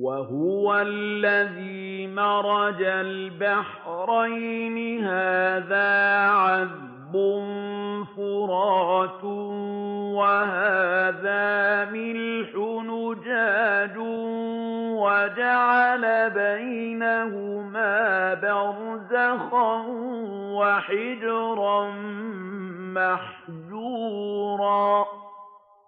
وَهُوَ الَّذِي مَرَجَ الْبَحْرَيْنِ. هَٰذَا عَذْبٌ فُرَاتٌ وَهَٰذَا مِلْحٌ أُجَاجٌ وَجَعَلَ بَيْنَهُمَا بَرْزَخًا وَحِجْرًا مَّحْجُورًا